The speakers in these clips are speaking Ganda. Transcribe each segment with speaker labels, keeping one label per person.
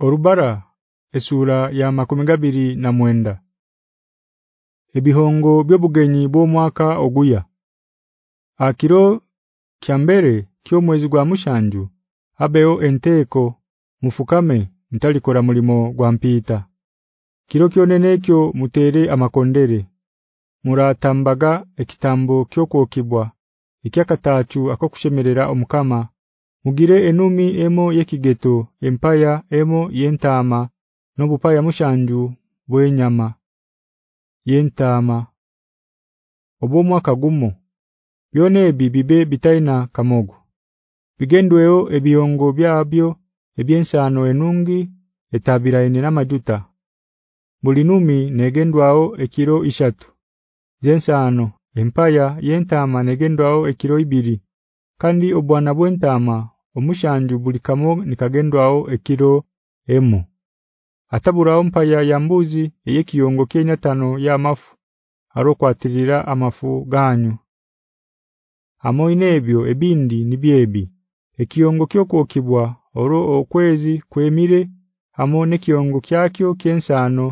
Speaker 1: Orubara esura ya makumigabiri na mwenda. Ebihongo byobugenyi bw'omwaka oguya. Akiro kyambere kyo mwezi gwa mushanju abeo enteko mufukame mtalikora mulimo gwa mpita. Kiro kyonenekyo mutere amakondere. Muratambaga ekitambo kyokokibwa ikyakatachu akokushemerera omukama mugire enumi emo yekigeto empaya emo yentama nobupaya mushanju bwenyama yentama obwo mwaka gumo byone bibibe bitaina kamogo. Bigendweo ebiyongo byabyo ebyensano enungi etabira ene namajuta bulinumi negendwao ekiro ishatu. Jensano empaya yentama negendwao ekiro ibiri. Kandi obwana bwentama omushanju bulikamo nikagendwao ekiro emu. Atabura mpaya ya mbuzi eyekiyongo Kenya tano ya mafu arokwatirira amafu ganyu. Amoinebyo ebindi nibyebi ekiyongo kyokokibwa oro okwezi kwemire amone kiyongo kyakyo kensano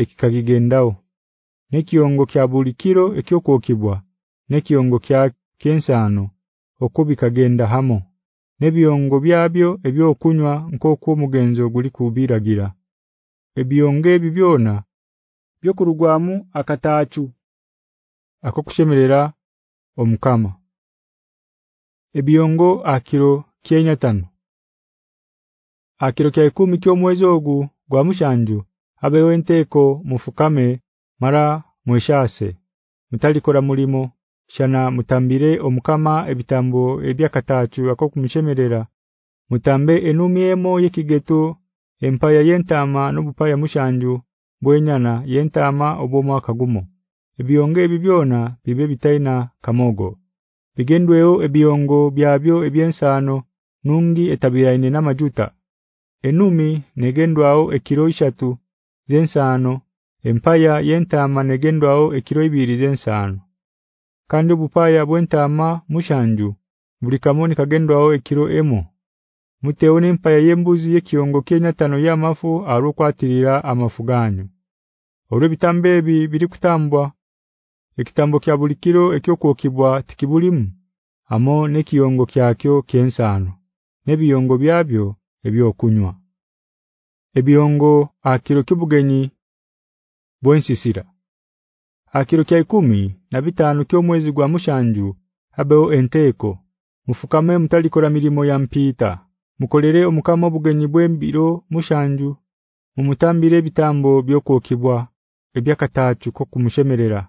Speaker 1: ekikagigendao. Nekiyongo kya bulikiro ekyokokibwa nekiyongo kya kensano okubikagenda hamo nebiyongo byabyo ebyokunywa nkoko mugenzo guli kubiragira. Ebiyonge bibyona byokurugwamu akatachu akokushemerera omukama. Ebiyongo akiro Kenya tano Akiro kya 10 kyo mwezi ogu gwa mushanju abewe nteko mufukame mara mweshase. Mutalikora mulimo shana mutambire omukama ebitambo ebyakatachu akokumishemerera mutambe enumiemo yekigeto empaya yentama nobupaya mushanju bwenyana yentama obomwa kagumo ebiyonge ebibyona bibe bitaina kamogo. Bigendweo ebiyongo byabyo ebyensano nungi etabiyaine namajuta. Enumi negendwao ekiro ishatu zensano empaya yentama negendwao ekiro ibiri zensano kandi bupaya bwentama mushanju buli kamoni kagendwao ekiro emo muteone empaya yembuzi yekiongo Kenya tano ya mafu arokwatirira amafuganyo Oro bitambebi biri kutambwa ekitambo kya bulikiro ekyokokibwa tikibulimu amo nekiyongo kyakyo kensano nebiyongo byabyo ebyokunywa. Ebiyongo akiro kibugenyi bwensisira akiro kya 10 na bitano kyo mwezi gwa mushanju abeo enteko. Mufukame mtalikora milimo ya mpita. Mukolere omukama obugenyi bwembiro mushanju. Mumutambire bitambo byokokibwa ebyakatachu ko kumushemerera.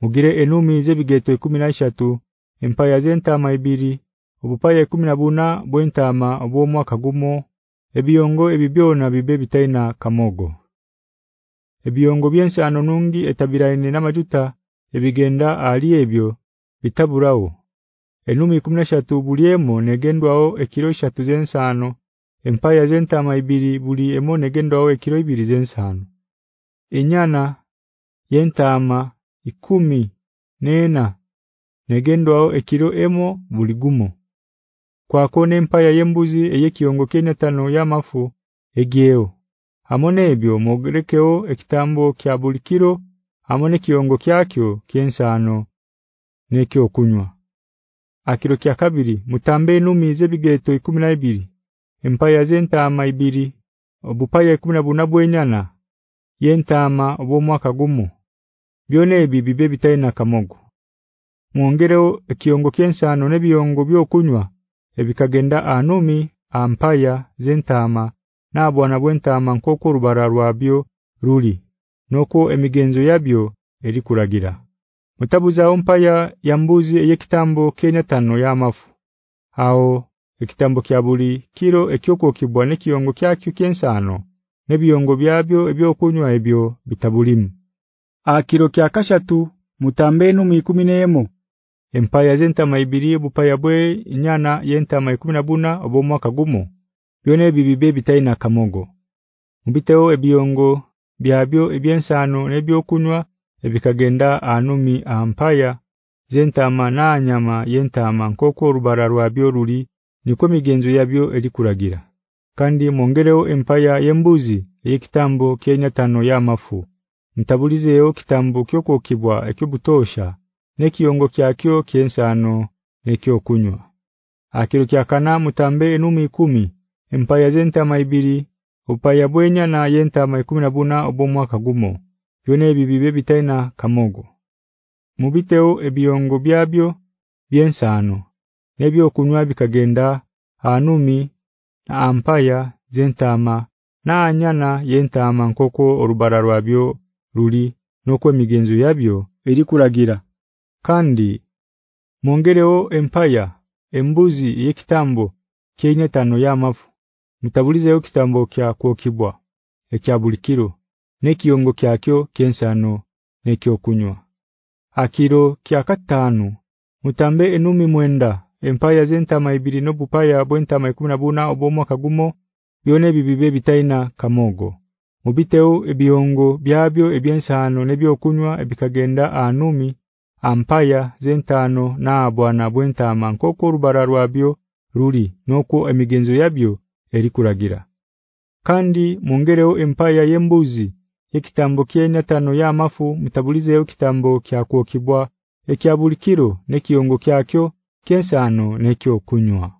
Speaker 1: Mugire enumi zebigeto 13 empaya zentama ibiri obupaya 14 bwentama obwo mwaka gumo ebiyongo ebibyona bibe bitaina kamogo ebiyongo byensano nungi etabiraine namajuta ebigenda ali ebyo bitaburawo enumi 13 buliemo negendwao ekiro 3 zensano empaya zentama ibiri buli emo negendwao ekiro ibiri zensano. Enyana yentama ikumi nena negendwao ekiro emo buligumo kwa kone empaya yembuzi eyekiongo Kenya tano ya mafu egeo amone ebyo mogerekeo ekitambo kya bulikiro amone kiongo kyakyo kyensano nekyo okunywa. Akiro kya kabiri mutambe numi zebigeto 12 empaya zentama ibiri obupaya 10 bwenyana yentama obomwaka gumo byone ebi bibe bitaina kamogo. Muongereo ekiongo kyensano nebiyongo byokunywa ebikagenda anumi ampaya zentama nabwana bwentama nkoko rubara rwabyo ruli noko emigenzo yabyo eri kuragira mutabuza ompaya ya mbuzi eyekitambo Kenya tano ya mafu ao ekitambo kya buli kiro ekyoko kibwane kiongo kyakyo kyensano nebiyongo byabyo ebyokunywa ebyo bitabulimu. Akiro kya kashatu mutambenu mu 11 empaya zenta maibiri bupaya bwe inyana yenta mai 10 obo mwaka gumo byone bibibe bitaina kamogo mbiteo ebiyongo byabyo ebyensano nebyo kunywa ebikagenda anumi ampaya zenta mananyama yenta mankoko rubara rwabyo ruli niko migenzo yabyo elikuragira kandi mongereo empaya yembuzi yekitambo Kenya tano ya mafu mtabulizeyo kitambo kyokokibwa ekibutosha nekiyongo kyakyo kyensano nekyo kunywa akiro kyakana mutambe enumi 10 empaya zenta maibiri upaya bwenya na yenta mai 10 obo mwaka gumo byone bibibe bitaina kamogo. Mubiteo ebiyongo byabyo byensano nebyo kunywa bikagenda anumi na ampaya zentama na anyana yentama nkoko orubara rwabyo ruli nokwe migenzo yabyo eri kuragira kandi mongereo empaya embuzi yekitambo kyenye tano ya mafu mutabulize yo kitambo kya kwokibwa ekya bulikiro nekiyongo kyakyo kensano nekyo kunywa akiro kya katano mutambe enumi mwenda empaya zentama ibiri no bupaya bwentama 12 obomo kagumo byone bibibe bitaina kamogo mubiteo ebiyongo byabyo ebyensano nebyo kunywa ebikagenda anumi ampaya zentano na bwana bwentama nkoko rubara rwabyo ruli noko emigenzo yabyo erikuragira kandi mongereo empaya yembuzi ekitambo kyenya tano ya mafu mutabulizeyo kitambo kya kuokibwa ekyabulikiro nekiyongo kyakyo kensano nekyo kunywa.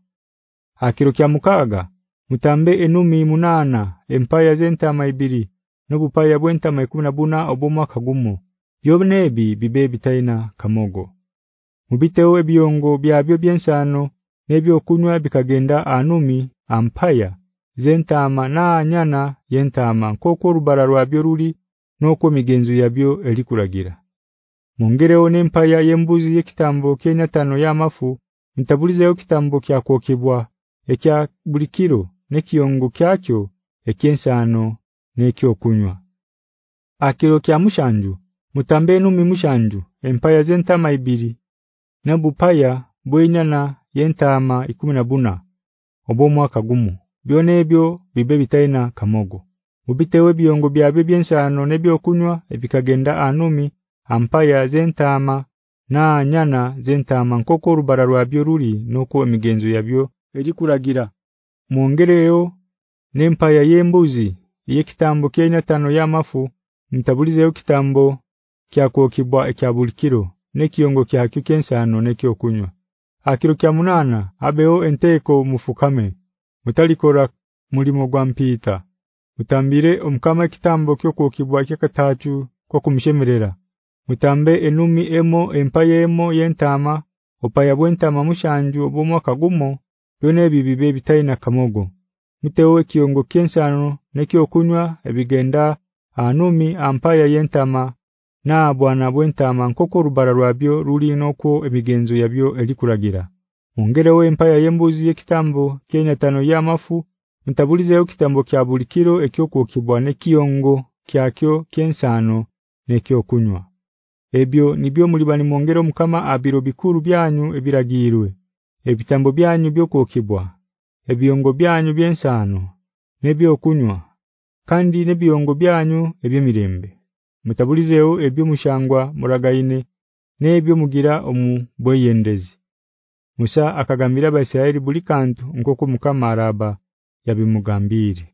Speaker 1: Akiro kya mukaga mutambe enumi munana empaya zenta maibiri nobupaya bwenta maikuna buna oboma kagumo yobenebi bibe bitaina kamogo. Mubiteo ebiyongo byabyo byensano nebyo kunywa bikagenda anumi ampaya. Zentama na nyana yentama. Koko rubara rwabyo ruli noko migenzo yabyo elikuragira mongereo nempaya yembuzi yekitambo Kenya tano ya mafu ntabulizeyo kitambo kya kokebwa ekya bulikiro nekiyongo kyakyo ekyensano nekyo kunywa akiro kya mushanju mutambe numi mushanju empaya zentama ibiri. Nabupaya bwenyana yentama 14 obo mwaka gumu. Byone ebyo bibe bitaina kamogo. Mubitewe byongo byabyo byensano nebyo kunywa ebikagenda anumi ampaya zentama na nyana zentama. Nkoko rubara rwabyo ruli noko emigenzo yabyo erikuragira muongereo nempaya yembuzi yekitambo Kenya tano ya mafu mtabulizeyo kitambo kyako kibwa ekyabulikiro nekiyongo kyakyo kensano nekyo kunywa akiro kya munana abeo enteko mufukame. Mutalikora mulimo gwa mpita. Mutambire omkama kitambo kyo kokibwa kyakatachu kwa kumshemerera. Mutambe enumi emo empaye emo yentama opaya bwentama mushanju obomwa kagumo byone bibibe bitaina kamogo. Mitewe kiyongo kensano nekyo kunywa ebigenda anumi ampaya yentama na bwana bwentama nkoko rubara rwabyo ruli noko emigenzo yabyo elikuragira ongerewe empaya yembuzi yekitambo Kenya tano ya mafu ntabulizeyo kitambo kya bulikiro ekyoko kibwane kiyongo kyakyo kensano nekyo kunywa ebyo nibyo mulibani mongero mukama abiro bikuru byanyu ebiragirwe. Ebitambo byanyu byokokibwa ebiyongo byanyu byensano nebyo kunywa kandi nebiyongo byanyu ebyemirembe mutabulizeo ebyo mushangwa muragaine nebyo mugira omu boyendezi Musa akagambira abaisiraeli buli kantu nkoko mukama araba yabimugambire